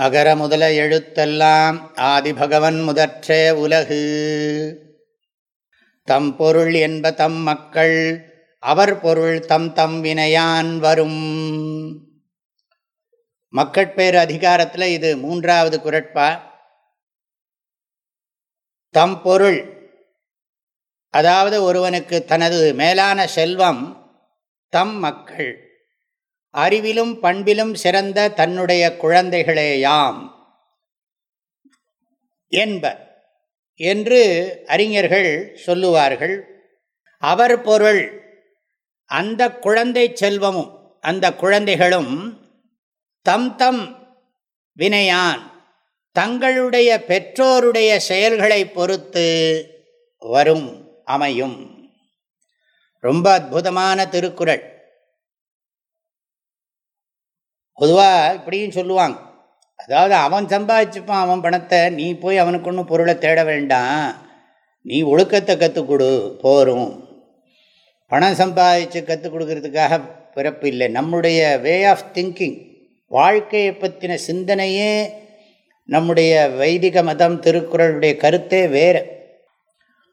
அகர முதல எழுத்தெல்லாம் ஆதிபகவன் முதற்றே உலகு. தம் பொருள் என்ப தம் மக்கள் அவர் பொருள் தம் தம் வினையான் வரும். மக்கட்பேறு அதிகாரத்தில் இது மூன்றாவது குரட்பா. தம் பொருள் அதாவது ஒருவனுக்கு தனது மேலான செல்வம் தம் மக்கள். அறிவிலும் பண்பிலும் சிறந்த தன்னுடைய குழந்தைகளேயாம். என்ப என்று அறிஞர்கள் சொல்லுவார்கள். அவர் பொருள் அந்த குழந்தை செல்வமும் அந்த குழந்தைகளும் தம் தம் வினையான் தங்களுடைய பெற்றோருடைய செயல்களை பொறுத்து வரும் அமையும். ரொம்ப அற்புதமான திருக்குறள். பொதுவாக இப்படியும் சொல்லுவாங்க. அதாவது அவன் சம்பாதிச்சுப்பான் அவன் பணத்தை நீ போய் அவனுக்கு ஒன்றும் பொருளை தேட வேண்டாம். நீ ஒழுக்கத்தை கற்றுக் கொடு போரும். பணம் சம்பாதிச்சு கற்றுக் கொடுக்கறதுக்காக பிறப்பு இல்லை. நம்முடைய வே ஆஃப் திங்கிங் வாழ்க்கையை பற்றின சிந்தனையே நம்முடைய வைதிக மதம் திருக்குறளுடைய கருத்தே வேறு.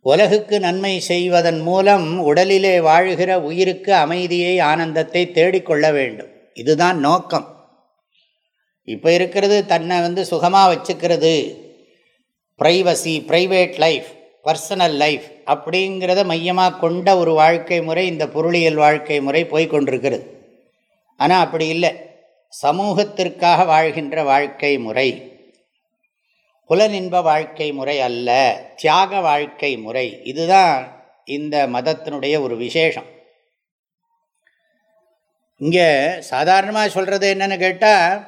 உலகுக்கு நன்மை செய்வதன் மூலம் உடலிலே வாழ்கிற உயிருக்கு அமைதியை ஆனந்தத்தை தேடிக்கொள்ள வேண்டும். இதுதான் நோக்கம். இப்போ இருக்கிறது தன்னை வந்து சுகமாக வச்சுக்கிறது. Privacy private life personal life அப்படிங்கிறத மையமாக கொண்ட ஒரு வாழ்க்கை முறை இந்த பொருளியல் வாழ்க்கை முறை போய்கொண்டிருக்கிறது ஆனால் அப்படி இல்லை. சமூகத்திற்காக வாழ்கின்ற வாழ்க்கை முறை புலனின்ப வாழ்க்கை முறை அல்ல தியாக வாழ்க்கை முறை. இதுதான் இந்த மதத்தினுடைய ஒரு விசேஷம். இங்கே சாதாரணமாக சொல்கிறது என்னென்னு கேட்டால்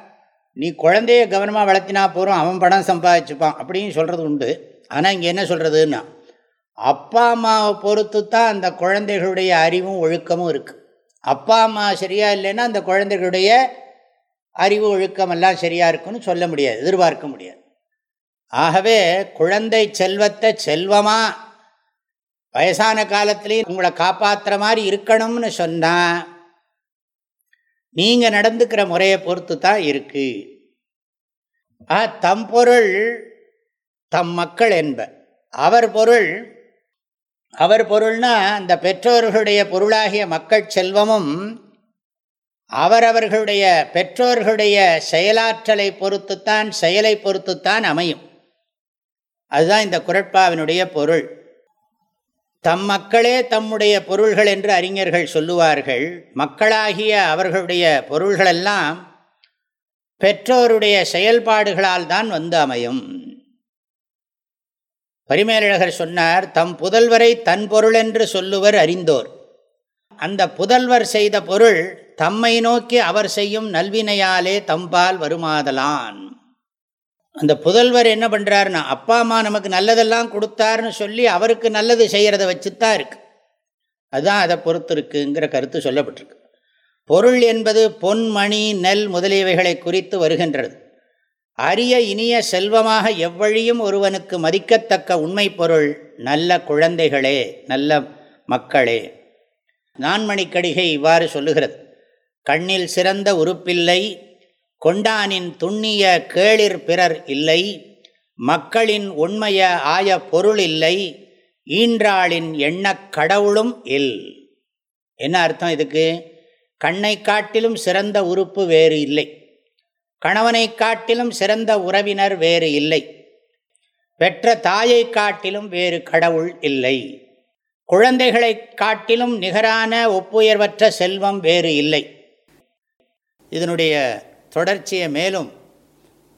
நீ குழந்தைய கவனமாக வளர்த்தினா போகிறோம் அவன் பணம் சம்பாதிச்சுப்பான் அப்படின்னு சொல்கிறது உண்டு. ஆனால் இங்கே என்ன சொல்கிறதுன்னா அப்பா அம்மாவை பொறுத்து தான் அந்த குழந்தைகளுடைய அறிவும் ஒழுக்கமும் இருக்குது அப்பா அம்மா சரியாக இல்லைன்னா அந்த குழந்தைகளுடைய அறிவு ஒழுக்கமெல்லாம் சரியாக இருக்குன்னு சொல்ல முடியாது எதிர்பார்க்க முடியாது. ஆகவே குழந்தை செல்வத்தை செல்வமாக வயசான காலத்துலேயும் உங்களை காப்பாற்றுற மாதிரி இருக்கணும்னு சொன்னால் நீங்கள் நடந்துக்கிற முறையை பொறுத்து தான் இருக்கு. ஆ தம் பொருள் தம் மக்கள் என்ப. அவர் பொருள் அவர் பொருள்னா அந்த பெற்றோர்களுடைய பொருளாகிய மக்கள் செல்வமும் அவரவர்களுடைய பெற்றோர்களுடைய செயலாற்றலை பொறுத்துத்தான் செயலை பொறுத்துத்தான் அமையும். அதுதான் இந்த குரட்பாவினுடைய பொருள். தம் மக்களே தம்முடைய பொருள்கள் என்று அறிஞர்கள் சொல்லுவார்கள். மக்களாகிய அவர்களுடைய பொருள்களெல்லாம் பெற்றோருடைய செயல்பாடுகளால் தான் வந்து அமையும். பரிமேலழகர் சொன்னார் தம் புதல்வரை தன் பொருள் என்று சொல்லுவர் அறிந்தோர். அந்த புதல்வர் செய்த பொருள் தம்மை நோக்கி அவர் செய்யும் நல்வினையாலே தம்பால் வருமாதலான். அந்த புதல்வர் என்ன பண்ணுறாருன்னா அப்பா அம்மா நமக்கு நல்லதெல்லாம் கொடுத்தாருன்னு சொல்லி அவருக்கு நல்லது செய்கிறத வச்சு தான் இருக்கு. அதுதான் அதை பொறுத்து இருக்குங்கிற கருத்து சொல்லப்பட்டிருக்கு. பொருள் என்பது பொன் மணி நெல் முதலியவைகளை குறித்து வருகின்றது. அரிய இனிய செல்வமாக எவ்வழியும் ஒருவனுக்கு மதிக்கத்தக்க உண்மை பொருள் நல்ல குழந்தைகளே நல்ல மக்களே. நான்மணிக்கடிகை இவ்வாறு சொல்லுகிறது. கண்ணில் சிறந்த உறுப்பில்லை கொண்டானின் துண்ணிய கேளிர் பிறர் இல்லை மக்களின் உண்மைய ஆய பொருள் இல்லை ஈன்றாளின் எண்ணக் கடவுளும் இல். என்ன அர்த்தம் இதுக்கு? கண்ணை காட்டிலும் சிறந்த உறுப்பு வேறு இல்லை கணவனை காட்டிலும் சிறந்த உறவினர் வேறு இல்லை பெற்ற தாயை காட்டிலும் வேறு கடவுள் இல்லை குழந்தைகளை காட்டிலும் நிகரான ஒப்புயர்வற்ற செல்வம் வேறு இல்லை. இதனுடைய தொடர்ச்சியை மேலும்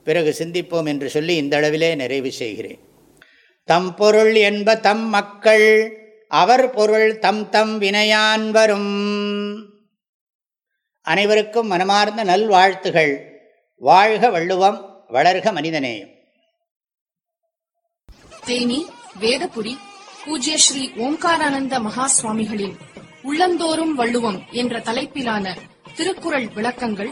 பிறகு சிந்திப்போம் என்று சொல்லி இந்த அளவிலே நிறைவு செய்கிறேன். தம் பொருள் என்ப தம் மக்கள் அவர் பொருள் தம் தம் வினையான் வரும். அனைவருக்கும் மனமார்ந்த நல்வாழ்த்துகள். வாழ்க வள்ளுவம் வளர்க மனிதநேயம். தேனி வேதபுரி பூஜ்ய ஸ்ரீ ஓம்காரானந்த மகா சுவாமிகளின் உள்ளந்தோறும் வள்ளுவம் என்ற தலைப்பிலான திருக்குறள் விளக்கங்கள்